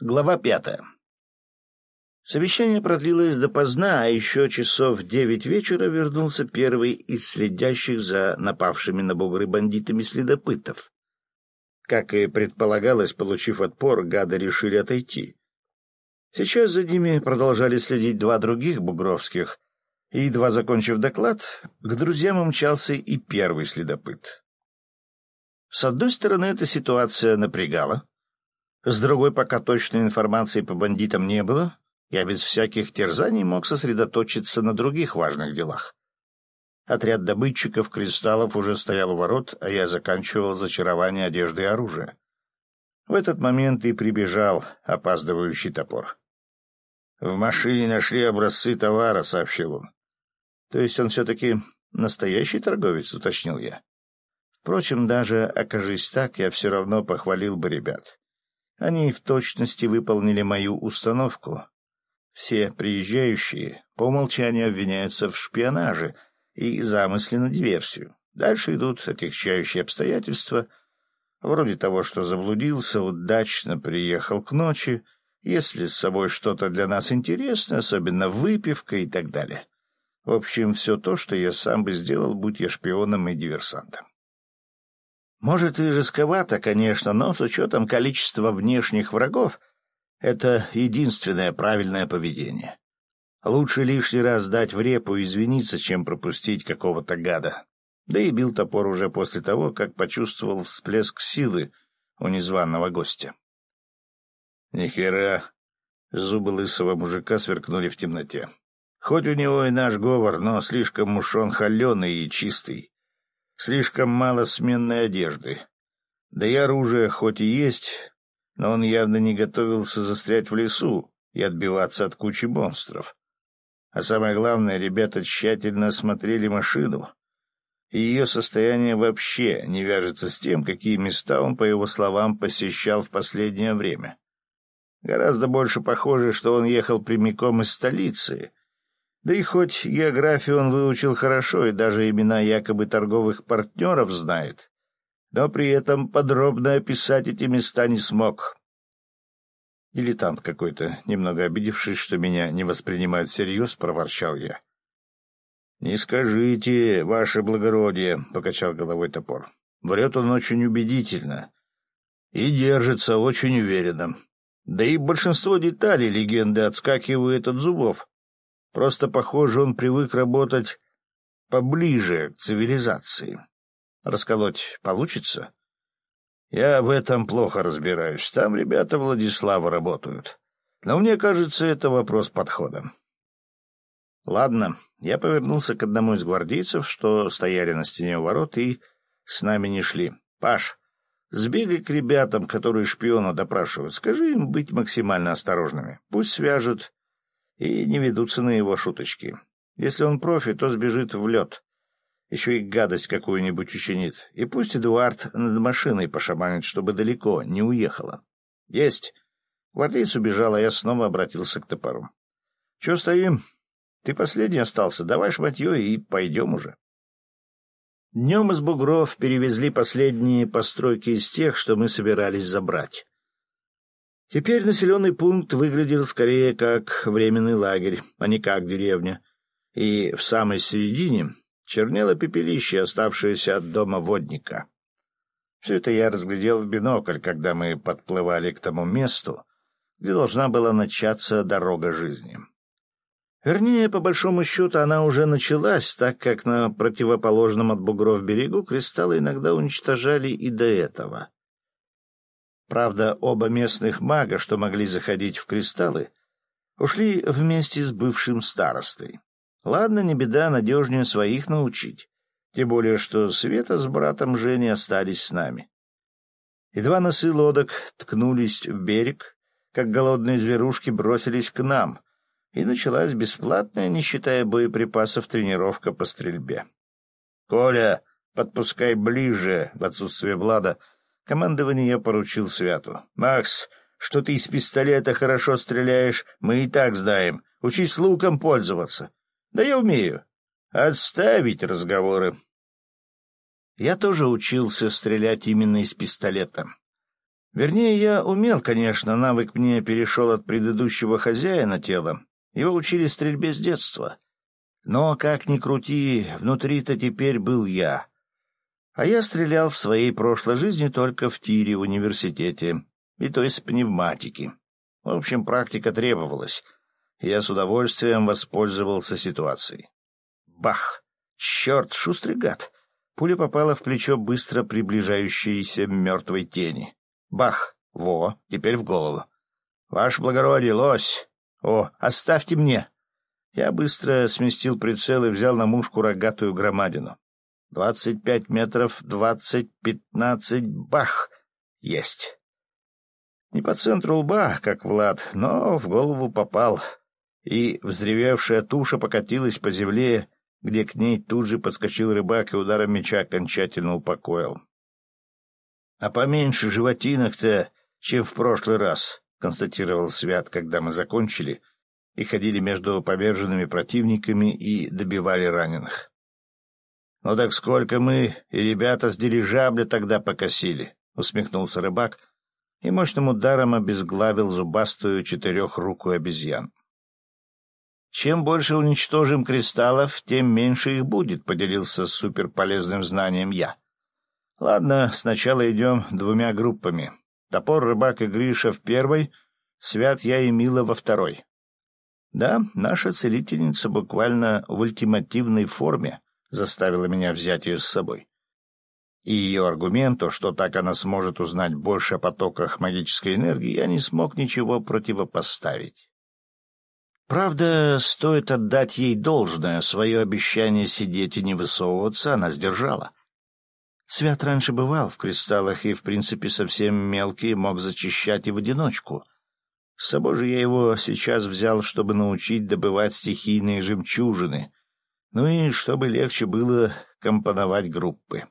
Глава пятая. Совещание продлилось допоздна, а еще часов девять вечера вернулся первый из следящих за напавшими на бугры бандитами следопытов. Как и предполагалось, получив отпор, гады решили отойти. Сейчас за ними продолжали следить два других бугровских, и, едва закончив доклад, к друзьям умчался и первый следопыт. С одной стороны, эта ситуация напрягала, с другой, пока точной информации по бандитам не было, я без всяких терзаний мог сосредоточиться на других важных делах. Отряд добытчиков кристаллов уже стоял у ворот, а я заканчивал зачарование одежды и оружия. В этот момент и прибежал опаздывающий топор. «В машине нашли образцы товара», — сообщил он. «То есть он все-таки настоящий торговец?» — уточнил я. Впрочем, даже окажись так, я все равно похвалил бы ребят. Они в точности выполнили мою установку. Все приезжающие по умолчанию обвиняются в шпионаже и замысле на диверсию. Дальше идут отягчающие обстоятельства, вроде того, что заблудился, удачно приехал к ночи, если с собой что-то для нас интересное, особенно выпивка и так далее. В общем, все то, что я сам бы сделал, будь я шпионом и диверсантом. Может, и рисковато, конечно, но с учетом количества внешних врагов это единственное правильное поведение. Лучше лишний раз дать в репу и извиниться, чем пропустить какого-то гада. Да и бил топор уже после того, как почувствовал всплеск силы у незваного гостя. Нихера! Зубы лысого мужика сверкнули в темноте. Хоть у него и наш говор, но слишком уж он холеный и чистый. Слишком мало сменной одежды. Да и оружие хоть и есть, но он явно не готовился застрять в лесу и отбиваться от кучи монстров. А самое главное, ребята тщательно осмотрели машину, и ее состояние вообще не вяжется с тем, какие места он, по его словам, посещал в последнее время. Гораздо больше похоже, что он ехал прямиком из столицы, да и хоть географию он выучил хорошо и даже имена якобы торговых партнеров знает, но при этом подробно описать эти места не смог. Дилетант какой-то, немного обидевшись, что меня не воспринимают всерьез, проворчал я. — Не скажите, ваше благородие, — покачал головой топор. Врет он очень убедительно и держится очень уверенно. Да и большинство деталей легенды отскакивают от зубов. Просто, похоже, он привык работать поближе к цивилизации. Расколоть получится? Я в этом плохо разбираюсь. Там ребята Владислава работают. Но мне кажется, это вопрос подхода. Ладно, я повернулся к одному из гвардейцев, что стояли на стене у ворот и с нами не шли. Паш, сбегай к ребятам, которые шпиона допрашивают. Скажи им быть максимально осторожными. Пусть свяжут и не ведутся на его шуточки. Если он профи, то сбежит в лед. Еще и гадость какую-нибудь учинит. И пусть Эдуард над машиной пошаманит, чтобы далеко не уехала. Есть. Гвардейц убежал, а я снова обратился к топору. — Че стоим? Ты последний остался. Давай шматье и пойдем уже. Днем из бугров перевезли последние постройки из тех, что мы собирались забрать. Теперь населенный пункт выглядел скорее как временный лагерь, а не как деревня. И в самой середине чернело пепелище, оставшееся от дома водника. Все это я разглядел в бинокль, когда мы подплывали к тому месту, где должна была начаться дорога жизни. Вернее, по большому счету, она уже началась, так как на противоположном от бугров берегу кристаллы иногда уничтожали и до этого. Правда, оба местных мага, что могли заходить в кристаллы, ушли вместе с бывшим старостой. Ладно, не беда, надежнее своих научить. Тем более, что Света с братом Женей остались с нами. Едва носы лодок ткнулись в берег, как голодные зверушки бросились к нам, и началась бесплатная, не считая боеприпасов, тренировка по стрельбе. — Коля, подпускай ближе, в отсутствие Влада, — Командование я поручил Святу. «Макс, что ты из пистолета хорошо стреляешь, мы и так знаем. Учись луком пользоваться». «Да я умею». «Отставить разговоры». Я тоже учился стрелять именно из пистолета. Вернее, я умел, конечно, навык мне перешел от предыдущего хозяина тела. Его учили стрельбе с детства. Но, как ни крути, внутри-то теперь был я. А я стрелял в своей прошлой жизни только в тире в университете, и то из пневматики. В общем, практика требовалась. Я с удовольствием воспользовался ситуацией. Бах! Черт, шустрый гад! Пуля попала в плечо быстро приближающейся мертвой тени. Бах! Во, теперь в голову. Ваше благородие, лось! О, оставьте мне! Я быстро сместил прицел и взял на мушку рогатую громадину. Двадцать пять метров, двадцать, пятнадцать, бах! Есть! Не по центру лба, как Влад, но в голову попал, и взревевшая туша покатилась по земле, где к ней тут же подскочил рыбак и ударом меча окончательно упокоил. — А поменьше животинок-то, чем в прошлый раз, — констатировал Свят, когда мы закончили и ходили между поверженными противниками и добивали раненых. — Ну так сколько мы и ребята с дирижабля тогда покосили, — усмехнулся рыбак и мощным ударом обезглавил зубастую четырехрукую обезьян. «Чем больше уничтожим кристаллов, тем меньше их будет», — поделился с суперполезным знанием я. Ладно, сначала идем двумя группами. Топор, рыбак и Гриша в первой, Свят, я и Мила во второй. Да, наша целительница буквально в ультимативной форме заставила меня взять ее с собой. И ее аргументу, что так она сможет узнать больше о потоках магической энергии, я не смог ничего противопоставить. Правда, стоит отдать ей должное, свое обещание сидеть и не высовываться она сдержала. Свят раньше бывал в кристаллах и, в принципе, совсем мелкий мог зачищать и в одиночку. С собой же я его сейчас взял, чтобы научить добывать стихийные жемчужины, ну и чтобы легче было компоновать группы.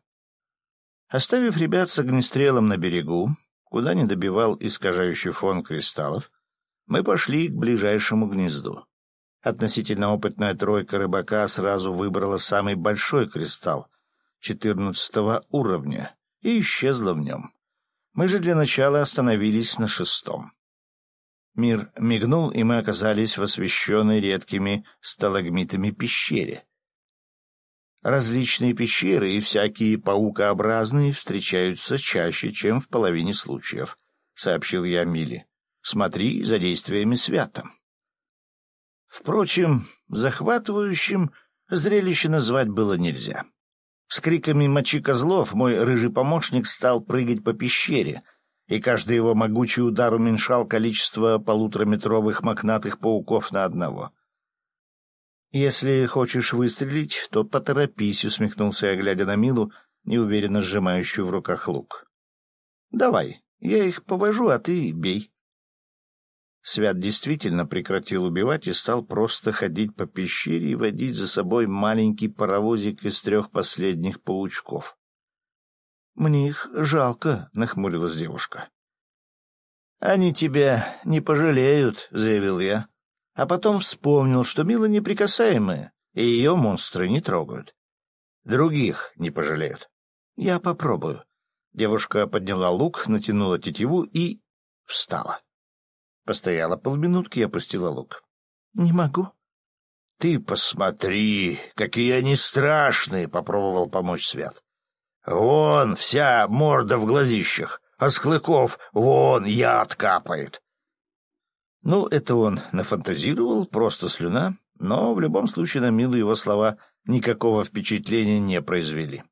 Оставив ребят с огнестрелом на берегу, куда не добивал искажающий фон кристаллов, мы пошли к ближайшему гнезду. Относительно опытная тройка рыбака сразу выбрала самый большой кристалл, четырнадцатого уровня и исчезла в нем. Мы же для начала остановились на шестом. Мир мигнул, и мы оказались в освещенной редкими сталагмитами пещере. Различные пещеры и всякие паукообразные встречаются чаще, чем в половине случаев, — сообщил я Миле. Смотри за действиями свята. Впрочем, захватывающим зрелище назвать было нельзя. С криками «Мочи козлов!» мой рыжий помощник стал прыгать по пещере, и каждый его могучий удар уменьшал количество полутораметровых мохнатых пауков на одного. «Если хочешь выстрелить, то поторопись», — усмехнулся я, глядя на Милу, неуверенно сжимающую в руках лук. «Давай, я их повожу, а ты бей». Свят действительно прекратил убивать и стал просто ходить по пещере и водить за собой маленький паровозик из трех последних паучков. — Мне их жалко, — нахмурилась девушка. — Они тебя не пожалеют, — заявил я, а потом вспомнил, что Мила неприкасаемая, и ее монстры не трогают. Других не пожалеют. Я попробую. Девушка подняла лук, натянула тетиву и встала. Постояла полминутки и опустила лук. — Не могу. — Ты посмотри, какие они страшные! — попробовал помочь Свят. — Вон вся морда в глазищах, а с клыков вон яд капает. Ну, это он нафантазировал, просто слюна, но в любом случае на Милу его слова никакого впечатления не произвели.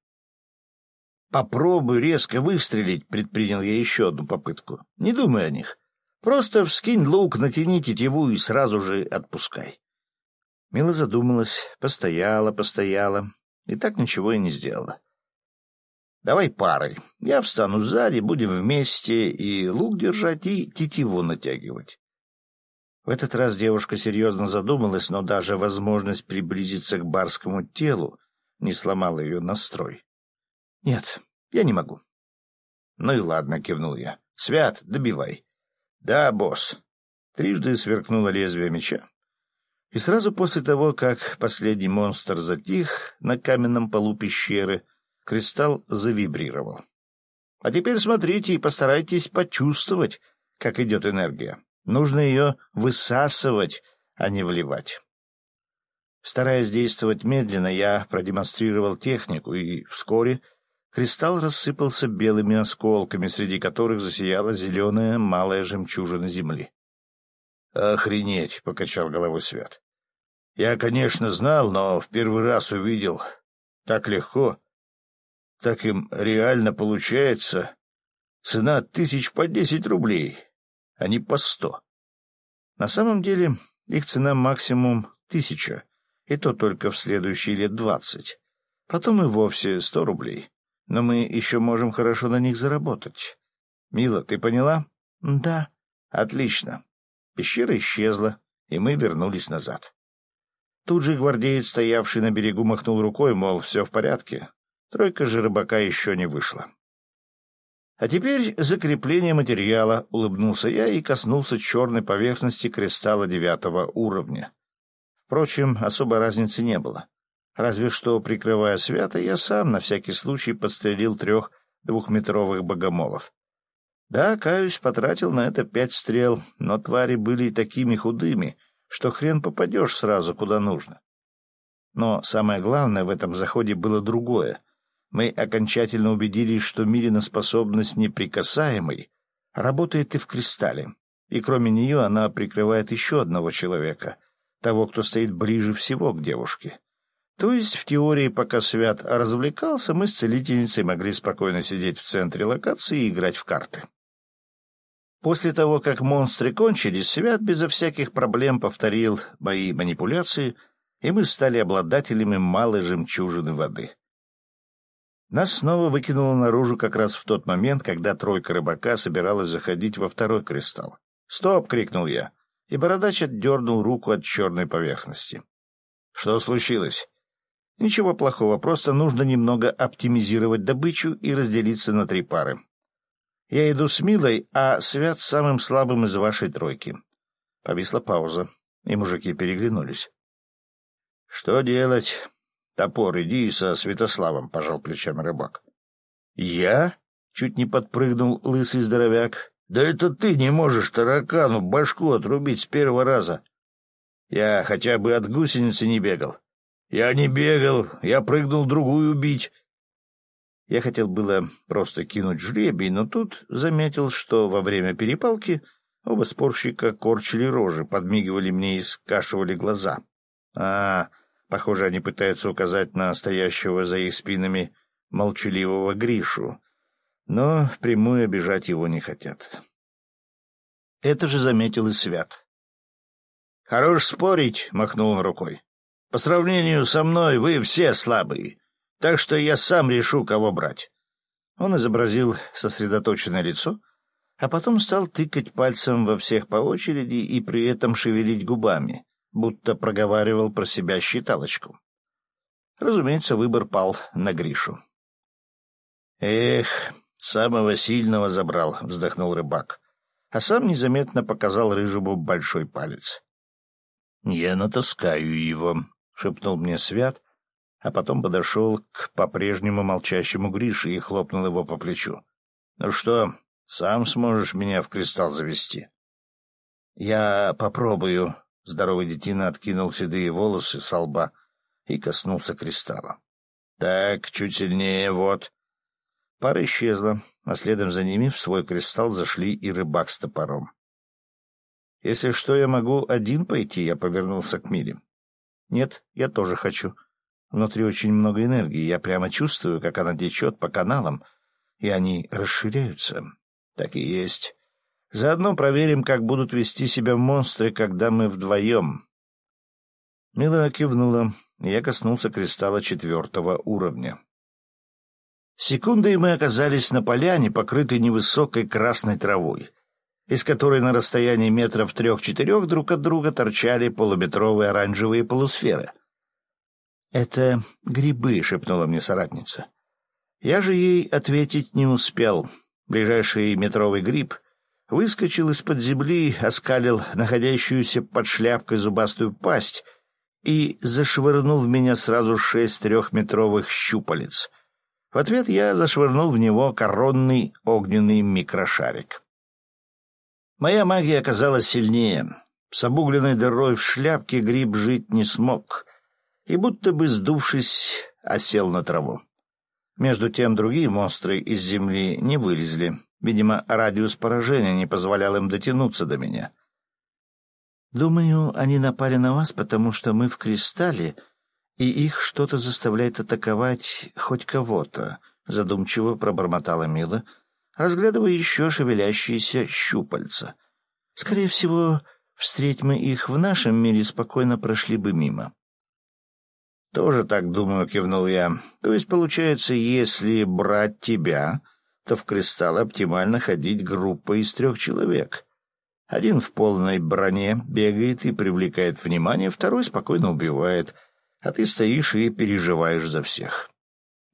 «Попробуй резко выстрелить», — предпринял я еще одну попытку. «Не думай о них. Просто вскинь лук, натяни тетиву и сразу же отпускай. Мила задумалась, постояла, постояла, и так ничего и не сделала. Давай парой. Я встану сзади, будем вместе и лук держать, и тетиву натягивать. В этот раз девушка серьезно задумалась, но даже возможность приблизиться к барскому телу не сломала ее настрой. — Нет, я не могу. — Ну и ладно, — кивнул я. — Свят, добивай. «Да, босс». Трижды сверкнуло лезвие меча. И сразу после того, как последний монстр затих на каменном полу пещеры, кристалл завибрировал. А теперь смотрите и постарайтесь почувствовать, как идет энергия. Нужно ее высасывать, а не вливать. Стараясь действовать медленно, я продемонстрировал технику, и вскоре кристалл рассыпался белыми осколками, среди которых засияла зеленая малая жемчужина земли. «Охренеть!» — покачал головой Свят. «Я, конечно, знал, но в первый раз увидел. Так легко. Так им реально получается. Цена тысяч по десять рублей, а не по сто. На самом деле их цена максимум тысяча, и то только в следующие лет двадцать. Потом и вовсе сто рублей. Но мы еще можем хорошо на них заработать. Мила, ты поняла? Да. Отлично. Пещера исчезла, и мы вернулись назад. Тут же гвардеец, стоявший на берегу, махнул рукой, мол, все в порядке. Тройка же рыбака еще не вышла. А теперь закрепление материала, улыбнулся я и коснулся черной поверхности кристалла девятого уровня. Впрочем, особой разницы не было. Разве что, прикрывая свято, я сам на всякий случай подстрелил трех двухметровых богомолов. Да, каюсь, потратил на это пять стрел, но твари были такими худыми, что хрен попадешь сразу куда нужно. Но самое главное в этом заходе было другое. Мы окончательно убедились, что Мирина способность неприкасаемой работает и в кристалле, и кроме нее она прикрывает еще одного человека, того, кто стоит ближе всего к девушке. То есть, в теории, пока Свят развлекался, мы с целительницей могли спокойно сидеть в центре локации и играть в карты. После того, как монстры кончились, Свят безо всяких проблем повторил мои манипуляции, и мы стали обладателями малой жемчужины воды. Нас снова выкинуло наружу как раз в тот момент, когда тройка рыбака собиралась заходить во второй кристалл. «Стоп!» — крикнул я, и бородач отдернул руку от черной поверхности. «Что случилось?» Ничего плохого, просто нужно немного оптимизировать добычу и разделиться на три пары. Я иду с Милой, а Свят самым слабым из вашей тройки. Повисла пауза, и мужики переглянулись. — Что делать? — Топор, иди со Святославом, — пожал плечами рыбак. — Я? — чуть не подпрыгнул лысый здоровяк. — Да это ты не можешь таракану башку отрубить с первого раза. Я хотя бы от гусеницы не бегал. Я не бегал, я прыгнул другую убить. Я хотел было просто кинуть жребий, но тут заметил, что во время перепалки оба спорщика корчили рожи, подмигивали мне и скашивали глаза. А, похоже, они пытаются указать на стоящего за их спинами молчаливого Гришу, но впрямую обижать его не хотят. Это же заметил и Свят. «Хорош спорить», — махнул он рукой. По сравнению со мной вы все слабые, так что я сам решу, кого брать. Он изобразил сосредоточенное лицо, а потом стал тыкать пальцем во всех по очереди и при этом шевелить губами, будто проговаривал про себя считалочку. Разумеется, выбор пал на Гришу. «Эх, самого сильного забрал», — вздохнул рыбак, а сам незаметно показал рыжему большой палец. «Я натаскаю его», — шепнул мне Свят, а потом подошел к по-прежнему молчащему Грише и хлопнул его по плечу. — Ну что, сам сможешь меня в кристалл завести? — Я попробую. Здоровый детина откинул седые волосы со лба и коснулся кристалла. — Так, чуть сильнее, вот. Пара исчезла, а следом за ними в свой кристалл зашли и рыбак с топором. — Если что, я могу один пойти, я повернулся к Мире. Нет, я тоже хочу. Внутри очень много энергии, я прямо чувствую, как она течет по каналам, и они расширяются. Так и есть. Заодно проверим, как будут вести себя монстры, когда мы вдвоем. Мила кивнула, и я коснулся кристалла четвертого уровня. Секундой мы оказались на поляне, покрытой невысокой красной травой из которой на расстоянии метров трех-четырех друг от друга торчали полуметровые оранжевые полусферы. «Это грибы», — шепнула мне соратница. Я же ей ответить не успел. Ближайший метровый гриб выскочил из-под земли, оскалил находящуюся под шляпкой зубастую пасть и зашвырнул в меня сразу шесть трехметровых щупалец. В ответ я зашвырнул в него коронный огненный микрошарик. Моя магия оказалась сильнее. С обугленной дырой в шляпке гриб жить не смог, и будто бы сдувшись, осел на траву. Между тем другие монстры из земли не вылезли. Видимо, радиус поражения не позволял им дотянуться до меня. «Думаю, они напали на вас, потому что мы в кристалле, и их что-то заставляет атаковать хоть кого-то», — задумчиво пробормотала Мила, разглядывая еще шевелящиеся щупальца. «Скорее всего, встреть мы их в нашем мире, спокойно прошли бы мимо». «Тоже так думаю», — кивнул я. «То есть, получается, если брать тебя, в кристалл оптимально ходить группой из трех человек. Один в полной броне бегает и привлекает внимание, второй спокойно убивает, а ты стоишь и переживаешь за всех».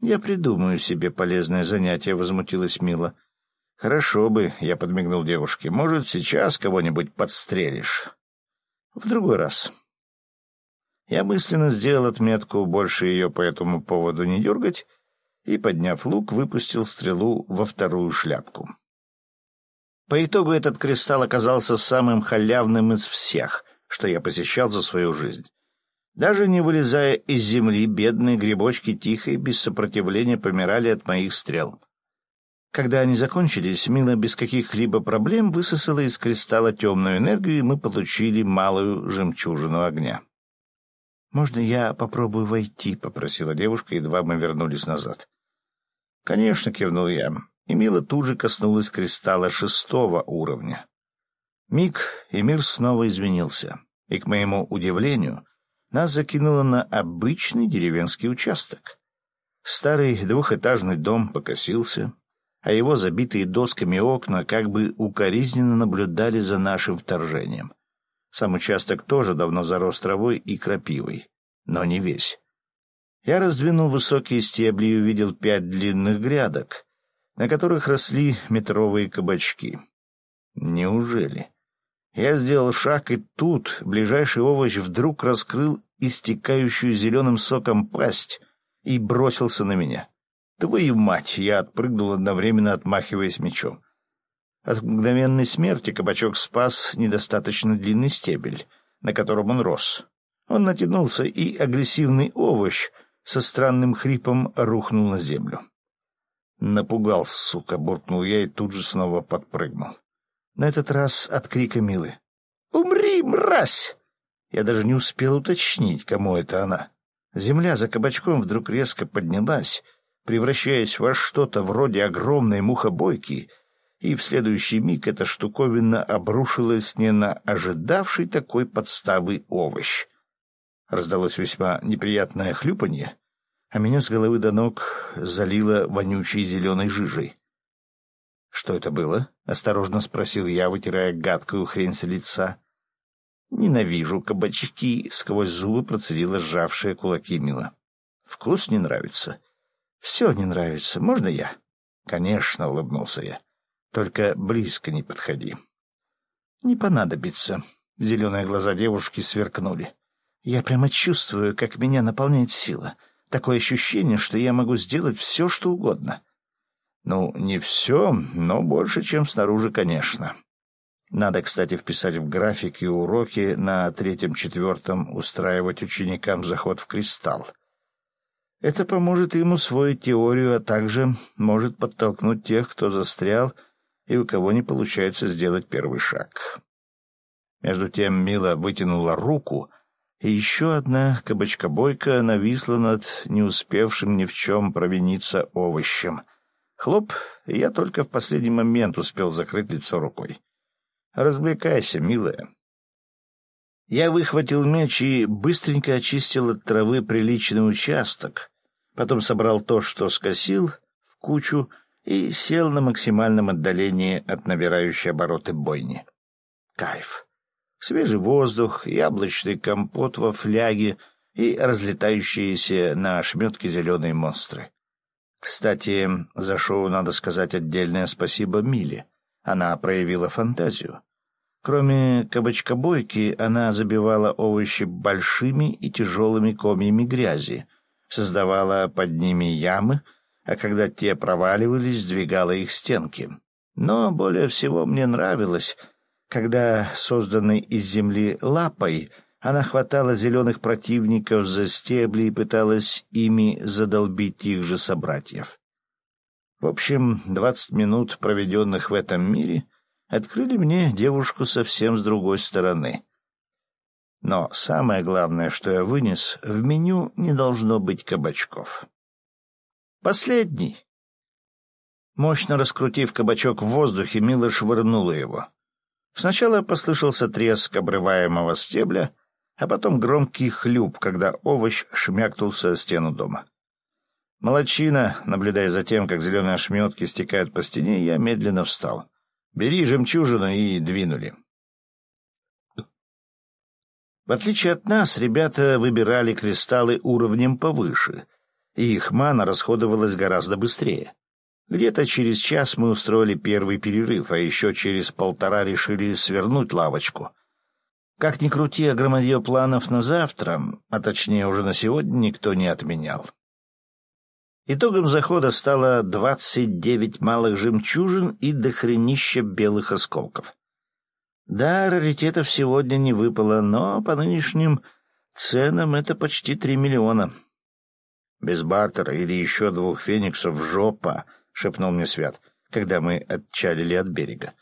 «Я придумаю себе полезное занятие», — возмутилась Мила. «Хорошо бы», — я подмигнул девушке. «Может, сейчас кого-нибудь подстрелишь?» «В другой раз». Я мысленно сделал отметку больше ее по этому поводу не дергать и, подняв лук, выпустил стрелу во вторую шляпку. По итогу этот кристалл оказался самым халявным из всех, что я посещал за свою жизнь. Даже не вылезая из земли, бедные грибочки тихо и без сопротивления помирали от моих стрел. Когда они закончились, Мила без каких-либо проблем высосала из кристалла темную энергию, и мы получили малую жемчужину огня. «Можно я попробую войти?» — попросила девушка, едва мы вернулись назад. «Конечно», — кивнул я, и Мила тут же коснулась кристалла шестого уровня. Миг, и мир снова изменился, и, к моему удивлению, нас закинуло на обычный деревенский участок. Старый двухэтажный дом покосился, а его забитые досками окна как бы укоризненно наблюдали за нашим вторжением. Сам участок тоже давно зарос травой и крапивой, но не весь. Я раздвинул высокие стебли и увидел пять длинных грядок, на которых росли метровые кабачки. Неужели? Я сделал шаг, и тут ближайший овощ вдруг раскрыл истекающую зеленым соком пасть и бросился на меня. Твою мать! Я отпрыгнул одновременно, отмахиваясь мечом. От мгновенной смерти кабачок спас недостаточно длинный стебель, на котором он рос. Он натянулся, и агрессивный овощ со странным хрипом рухнул на землю. «Напугал, сука!» — буркнул я и тут же снова подпрыгнул. На этот раз от крика Милы. «Умри, мразь!» Я даже не успел уточнить, кому это она. Земля за кабачком вдруг резко поднялась, превращаясь во что-то вроде огромной мухобойки — и в следующий миг эта штуковина обрушилась не на ожидавший такой подставы овощ. Раздалось весьма неприятное хлюпанье, а меня с головы до ног залило вонючей зеленой жижей. — Что это было? — осторожно спросил я, вытирая гадкую хрень с лица. — Ненавижу кабачки, — сквозь зубы процедила сжавшая кулаки Мила. — Вкус не нравится. — Все не нравится. Можно я? — Конечно, — улыбнулся я. Только близко не подходи. Не понадобится. Зеленые глаза девушки сверкнули. Я прямо чувствую, как меня наполняет сила. Такое ощущение, что я могу сделать все, что угодно. Ну, не все, но больше, чем снаружи, конечно. Надо, кстати, вписать в графики уроки на третьем-четвертом устраивать ученикам заход в кристалл. Это поможет им усвоить теорию, а также может подтолкнуть тех, кто застрял, и у кого не получается сделать первый шаг. Между тем Мила вытянула руку, и еще одна кабачкобойка нависла над не успевшим ни в чем провиниться овощем. Хлоп, и я только в последний момент успел закрыть лицо рукой. «Развлекайся, милая». Я выхватил меч и быстренько очистил от травы приличный участок, потом собрал то, что скосил, в кучу и сел на максимальном отдалении от набирающей обороты бойни. Кайф. Свежий воздух, яблочный компот во фляге и разлетающиеся на ошметке зеленые монстры. Кстати, за шоу надо сказать отдельное спасибо Миле. Она проявила фантазию. Кроме кабачкобойки, она забивала овощи большими и тяжелыми комьями грязи, создавала под ними ямы — а когда те проваливались, сдвигала их стенки. Но более всего мне нравилось, когда, созданной из земли лапой, она хватала зеленых противников за стебли и пыталась ими задолбить их же собратьев. В общем, двадцать минут, проведенных в этом мире, открыли мне девушку совсем с другой стороны. Но самое главное, что я вынес, в меню не должно быть кабачков. Последний. Мощно раскрутив кабачок в воздухе, Мила швырнула его. Сначала послышался треск обрываемого стебля, а потом громкий хлюп, когда овощ шмякнулся о стену дома. Молодчина, наблюдая за тем, как зеленые ошметки стекают по стене, я медленно встал. «Бери жемчужину» и двинули. В отличие от нас, ребята выбирали кристаллы уровнем повыше, и их мана расходовалась гораздо быстрее. Где-то через час мы устроили первый перерыв, а еще через полтора решили свернуть лавочку. Как ни крути, а громадье планов на завтра, а точнее уже на сегодня, никто не отменял. Итогом захода стало двадцать девять малых жемчужин и дохренища белых осколков. Да, раритетов сегодня не выпало, но по нынешним ценам это почти три миллиона. Без бартера или еще двух фениксов жопа, — шепнул мне Свят, когда мы отчалили от берега.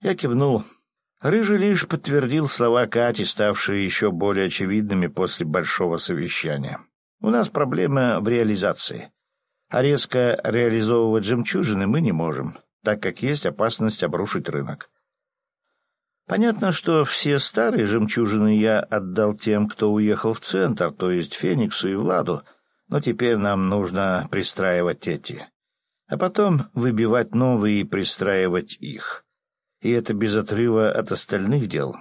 Я кивнул. Рыжий лишь подтвердил слова Кати, ставшие еще более очевидными после большого совещания. У нас проблема в реализации а резко реализовывать жемчужины мы не можем, так как есть опасность обрушить рынок. Понятно, что все старые жемчужины я отдал тем, кто уехал в центр, то есть Фениксу и Владу, но теперь нам нужно пристраивать эти, а потом выбивать новые и пристраивать их. И это без отрыва от остальных дел,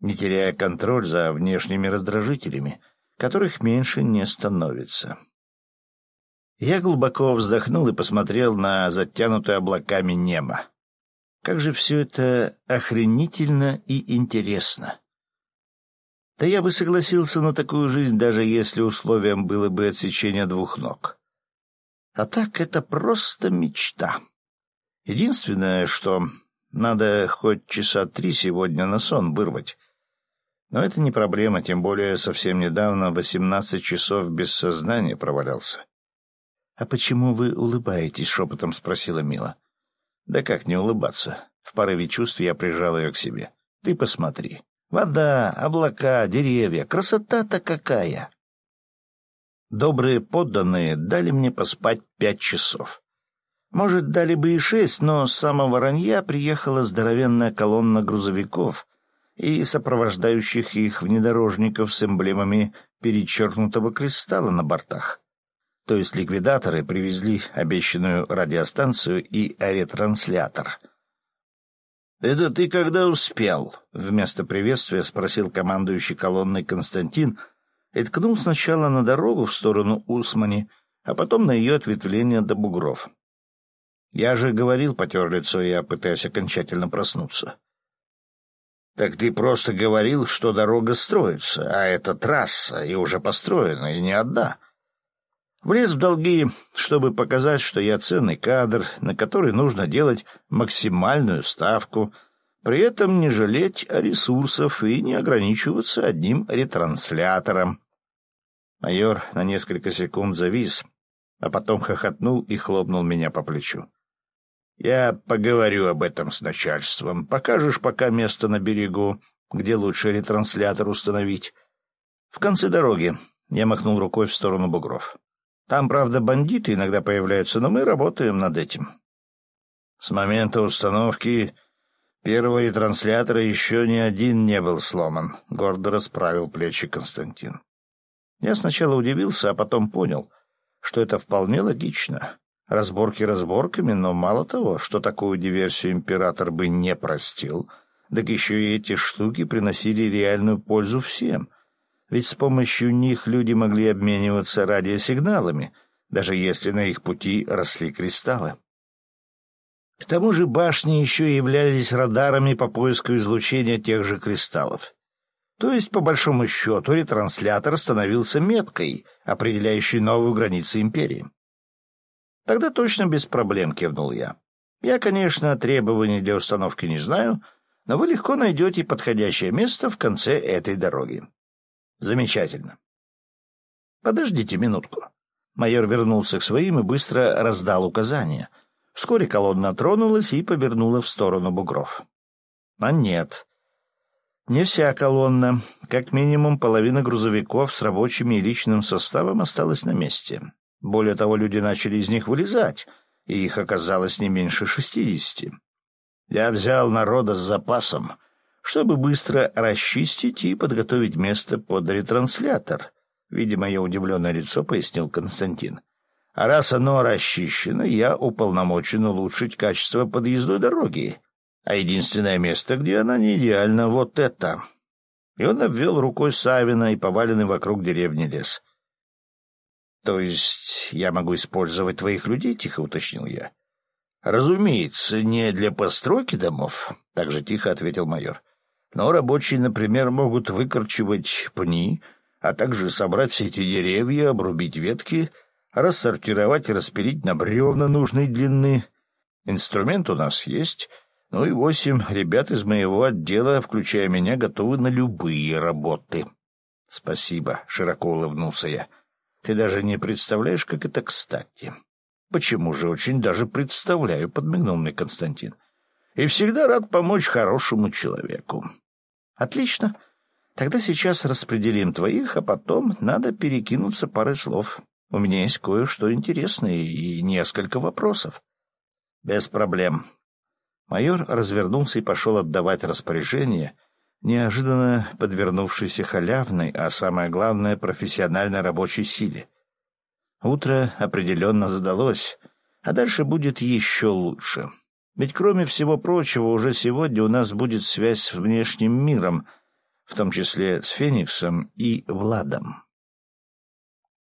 не теряя контроль за внешними раздражителями, которых меньше не становится. Я глубоко вздохнул и посмотрел на затянутое облаками небо. Как же все это охренительно и интересно. Да я бы согласился на такую жизнь, даже если условием было бы отсечение двух ног. А так это просто мечта. Единственное, что надо хоть часа три сегодня на сон вырвать. Но это не проблема, тем более совсем недавно восемнадцать часов без сознания провалялся. «А почему вы улыбаетесь?» — шепотом спросила Мила. «Да как не улыбаться?» В порыве чувств я прижал ее к себе. «Ты посмотри. Вода, облака, деревья. Красота-то какая!» Добрые подданные дали мне поспать пять часов. Может, дали бы и шесть, но с самого ранья приехала здоровенная колонна грузовиков и сопровождающих их внедорожников с эмблемами перечеркнутого кристалла на бортах то есть ликвидаторы привезли обещанную радиостанцию и ретранслятор. «Это ты когда успел?» — вместо приветствия спросил командующий колонной Константин и ткнул сначала на дорогу в сторону Усмани, а потом на ее ответвление до бугров. «Я же говорил», — потер лицо я, пытаясь окончательно проснуться. «Так ты просто говорил, что дорога строится, а это трасса, и уже построена, и не одна». Влез в долги, чтобы показать, что я ценный кадр, на который нужно делать максимальную ставку, при этом не жалеть ресурсов и не ограничиваться одним ретранслятором. Майор на несколько секунд завис, а потом хохотнул и хлопнул меня по плечу. «Я поговорю об этом с начальством. Покажешь пока место на берегу, где лучше ретранслятор установить. В конце дороги я махнул рукой в сторону бугров. Там, правда, бандиты иногда появляются, но мы работаем над этим. С момента установки первого ретранслятора еще ни один не был сломан, — гордо расправил плечи Константин. Я сначала удивился, а потом понял, что это вполне логично. Разборки разборками, но мало того, что такую диверсию император бы не простил, так еще и эти штуки приносили реальную пользу всем — ведь с помощью них люди могли обмениваться радиосигналами, даже если на их пути росли кристаллы. К тому же башни еще являлись радарами по поиску излучения тех же кристаллов. То есть, по большому счету, ретранслятор становился меткой, определяющей новую границу империи. Тогда точно без проблем, кивнул я. Я, конечно, требований для установки не знаю, но вы легко найдете подходящее место в конце этой дороги. Замечательно. Подождите минутку. Майор вернулся к своим и быстро раздал указания. Вскоре колонна тронулась и повернула в сторону бугров. А нет. Не вся колонна. Как минимум половина грузовиков с рабочими и личным составом осталась на месте. Более того, люди начали из них вылезать, и их оказалось не меньше шестидесяти. Я взял народа с запасом, чтобы быстро расчистить и подготовить место под ретранслятор. Видя мое удивленное лицо, пояснил Константин. А раз оно расчищено, я уполномочен улучшить качество подъездной дороги. А единственное место, где она не идеальна, вот это. И он обвел рукой Савина и поваленный вокруг деревни лес. То есть я могу использовать твоих людей, тихо уточнил я. Разумеется, не для постройки домов, так же тихо ответил майор. Но рабочие, например, могут выкорчевать пни, а также собрать все эти деревья, обрубить ветки, рассортировать и распилить на бревна нужной длины. Инструмент у нас есть, ну и восемь ребят из моего отдела, включая меня, готовы на любые работы. — Спасибо, — широко улыбнулся я. Ты даже не представляешь, как это кстати. Почему же очень даже представляю, подмигнул мне Константин. И всегда рад помочь хорошему человеку. Отлично. Тогда сейчас распределим твоих, а потом надо перекинуться парой слов. У меня есть кое-что интересное и несколько вопросов. Без проблем. Майор развернулся и пошел отдавать распоряжение — неожиданно подвернувшейся халявной, а самое главное — профессиональной рабочей силе. Утро определенно задалось, а дальше будет еще лучше. Ведь, кроме всего прочего, уже сегодня у нас будет связь с внешним миром, в том числе с Фениксом и Владом.